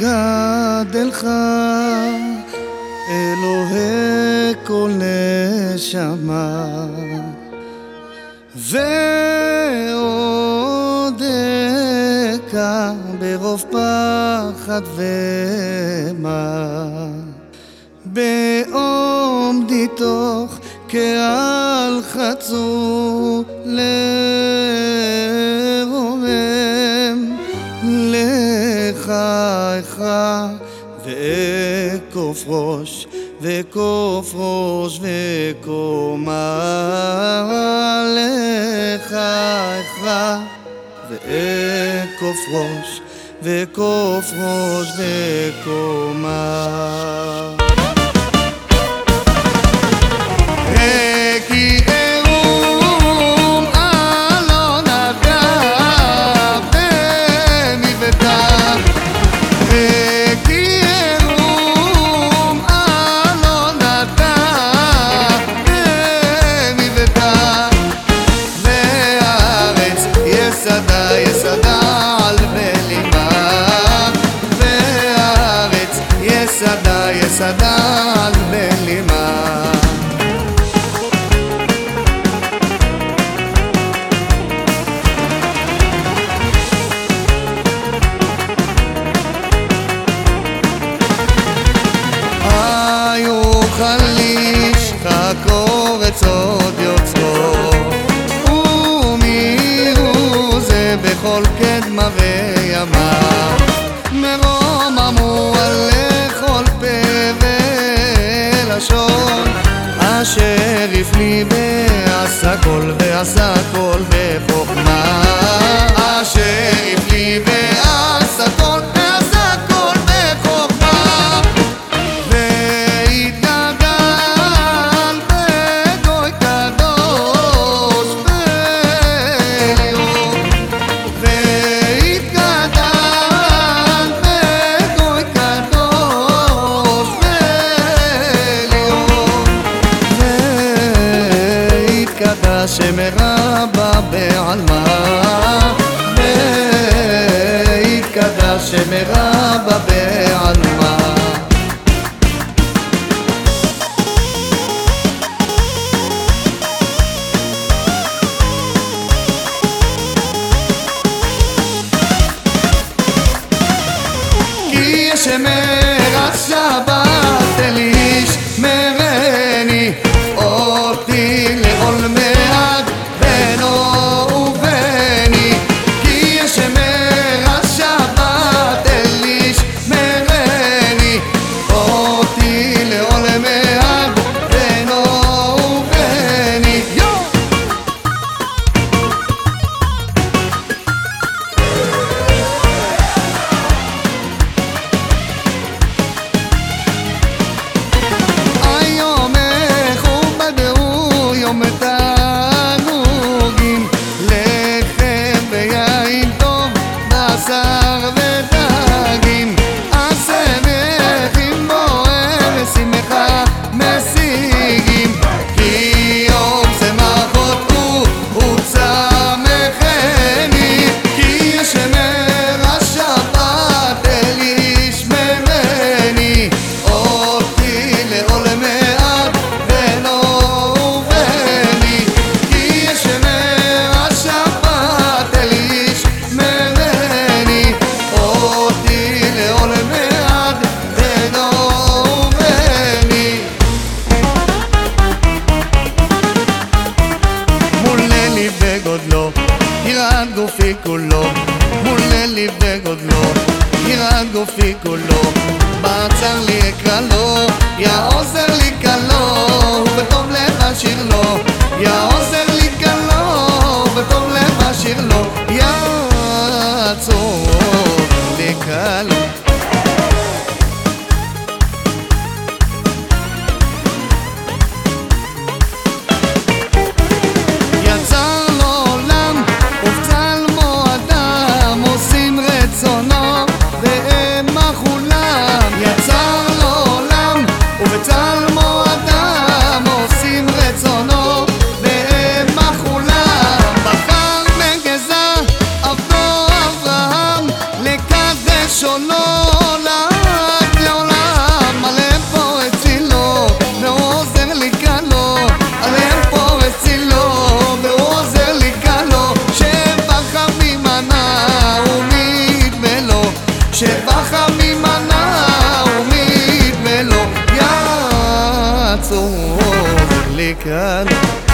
גדלך, אלוהי כל נשמה. ועוד אקע ברוב פחד ומה. בעומדי תוך קהל חצור לב. אכרע ואכוף ראש, וכוף ראש וקומה לך אכרע ואכוף ראש, וכוף ראש וקומה صدق بالإيمان חליש חקורץ עוד יוצרו. ומי זה בכל קדמה ו... אשר הפליא ועשה כל ועשה כל בחוכמה. אשר הפליא ועשה נקדה שמרבה בעלמא. קדש שמרבה בעלמא. ירעד גופי כולו, בצר לי אקרא לו, יא עוזר לי קלו السور اللي كانت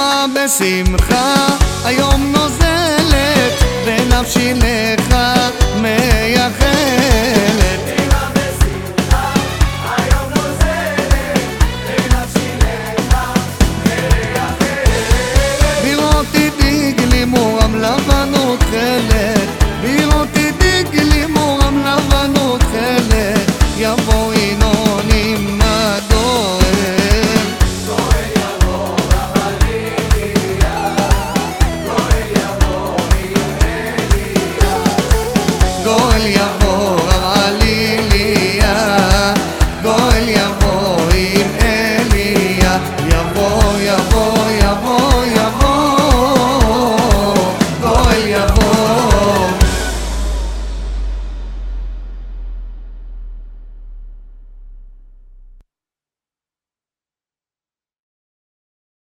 דמעה בשמחה. היום נוזלת ונפשי לך מייחלת